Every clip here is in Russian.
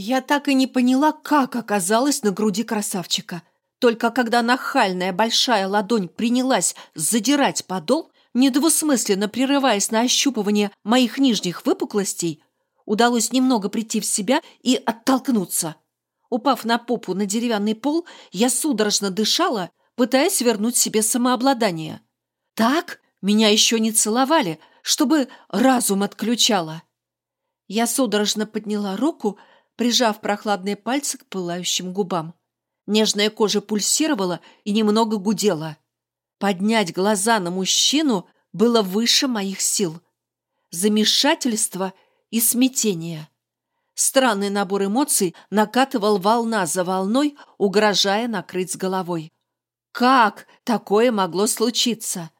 Я так и не поняла, как оказалась на груди красавчика. Только когда нахальная большая ладонь принялась задирать подол, недвусмысленно прерываясь на ощупывание моих нижних выпуклостей, удалось немного прийти в себя и оттолкнуться. Упав на попу на деревянный пол, я судорожно дышала, пытаясь вернуть себе самообладание. Так меня еще не целовали, чтобы разум отключало. Я судорожно подняла руку, прижав прохладные пальцы к пылающим губам. Нежная кожа пульсировала и немного гудела. Поднять глаза на мужчину было выше моих сил. Замешательство и смятение. Странный набор эмоций накатывал волна за волной, угрожая накрыть с головой. Как такое могло случиться?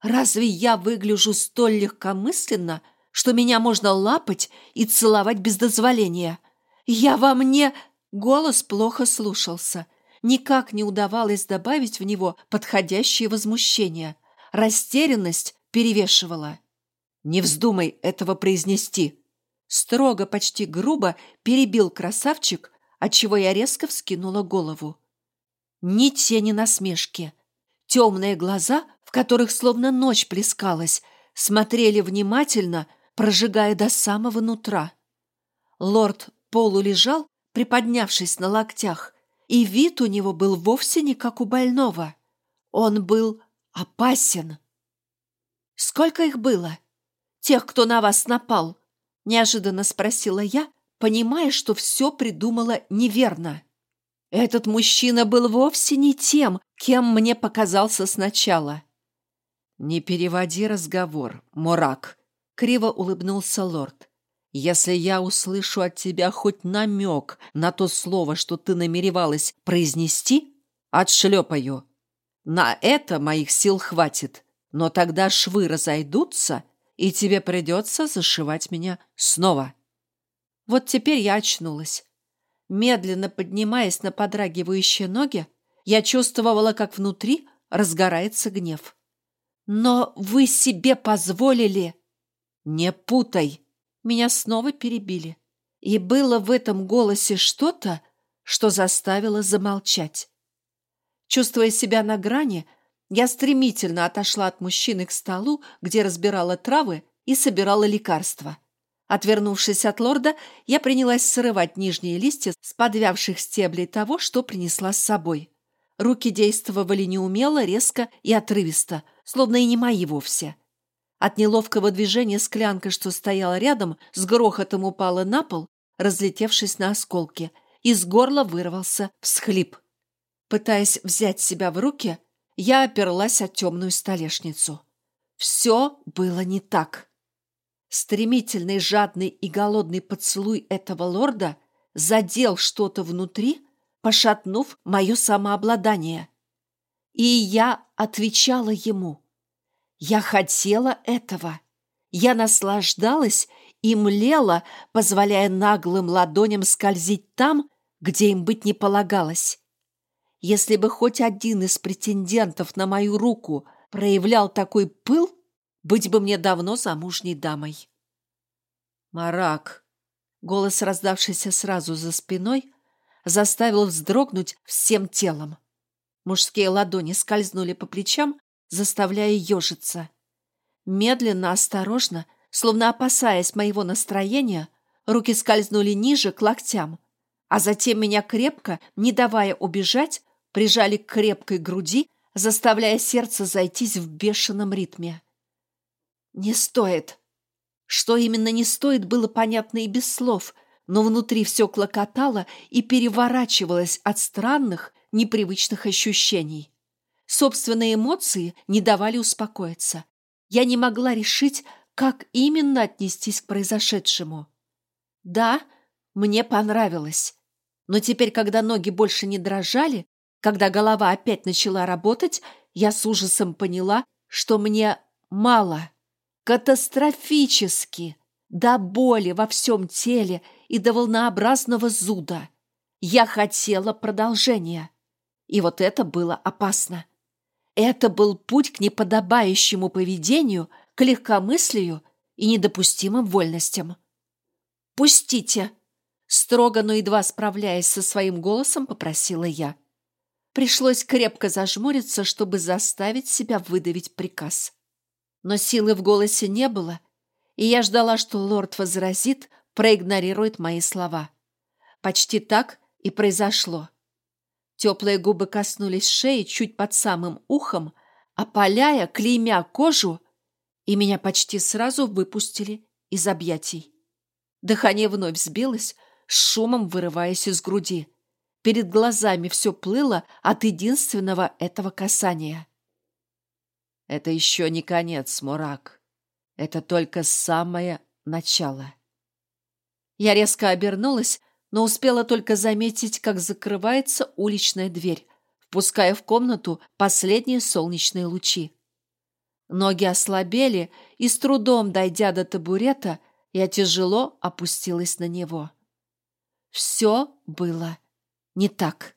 Разве я выгляжу столь легкомысленно, что меня можно лапать и целовать без дозволения? Я во мне... Голос плохо слушался. Никак не удавалось добавить в него подходящее возмущение. Растерянность перевешивала. «Не вздумай этого произнести!» Строго, почти грубо перебил красавчик, отчего я резко вскинула голову. Ни тени насмешки. Темные глаза, в которых словно ночь плескалась, смотрели внимательно, прожигая до самого нутра. Лорд полулежал, приподнявшись на локтях, и вид у него был вовсе не как у больного. Он был опасен. «Сколько их было? Тех, кто на вас напал?» – неожиданно спросила я, понимая, что все придумала неверно. Этот мужчина был вовсе не тем, кем мне показался сначала. «Не переводи разговор, Мурак», — криво улыбнулся лорд. «Если я услышу от тебя хоть намек на то слово, что ты намеревалась произнести, отшлепаю. На это моих сил хватит, но тогда швы разойдутся, и тебе придется зашивать меня снова». Вот теперь я очнулась. Медленно поднимаясь на подрагивающие ноги, я чувствовала, как внутри разгорается гнев. «Но вы себе позволили...» «Не путай!» Меня снова перебили. И было в этом голосе что-то, что заставило замолчать. Чувствуя себя на грани, я стремительно отошла от мужчины к столу, где разбирала травы и собирала лекарства. Отвернувшись от лорда, я принялась срывать нижние листья с подвявших стеблей того, что принесла с собой. Руки действовали неумело, резко и отрывисто, словно и не мои вовсе. От неловкого движения склянка, что стояла рядом, с грохотом упала на пол, разлетевшись на осколки. Из горла вырвался всхлип. Пытаясь взять себя в руки, я оперлась о темную столешницу. Все было не так. Стремительный, жадный и голодный поцелуй этого лорда задел что-то внутри, пошатнув мое самообладание. И я отвечала ему. Я хотела этого. Я наслаждалась и млела, позволяя наглым ладоням скользить там, где им быть не полагалось. Если бы хоть один из претендентов на мою руку проявлял такой пыл, быть бы мне давно замужней дамой. Марак, голос, раздавшийся сразу за спиной, заставил вздрогнуть всем телом. Мужские ладони скользнули по плечам, заставляя ежиться. Медленно, осторожно, словно опасаясь моего настроения, руки скользнули ниже, к локтям, а затем меня крепко, не давая убежать, прижали к крепкой груди, заставляя сердце зайтись в бешеном ритме. «Не стоит!» Что именно не стоит, было понятно и без слов, но внутри все клокотало и переворачивалось от странных, непривычных ощущений. Собственные эмоции не давали успокоиться. Я не могла решить, как именно отнестись к произошедшему. Да, мне понравилось. Но теперь, когда ноги больше не дрожали, когда голова опять начала работать, я с ужасом поняла, что мне мало. Катастрофически! До боли во всем теле и до волнообразного зуда. Я хотела продолжения. И вот это было опасно. Это был путь к неподобающему поведению, к легкомыслию и недопустимым вольностям. «Пустите!» Строго, но едва справляясь со своим голосом, попросила я. Пришлось крепко зажмуриться, чтобы заставить себя выдавить приказ. Но силы в голосе не было, и я ждала, что лорд возразит, проигнорирует мои слова. Почти так и произошло. Теплые губы коснулись шеи чуть под самым ухом, опаляя, клеймя кожу, и меня почти сразу выпустили из объятий. Дыхание вновь сбилось, шумом вырываясь из груди. Перед глазами все плыло от единственного этого касания. Это еще не конец, Мурак. Это только самое начало. Я резко обернулась, но успела только заметить, как закрывается уличная дверь, впуская в комнату последние солнечные лучи. Ноги ослабели, и с трудом дойдя до табурета, я тяжело опустилась на него. Все было не так.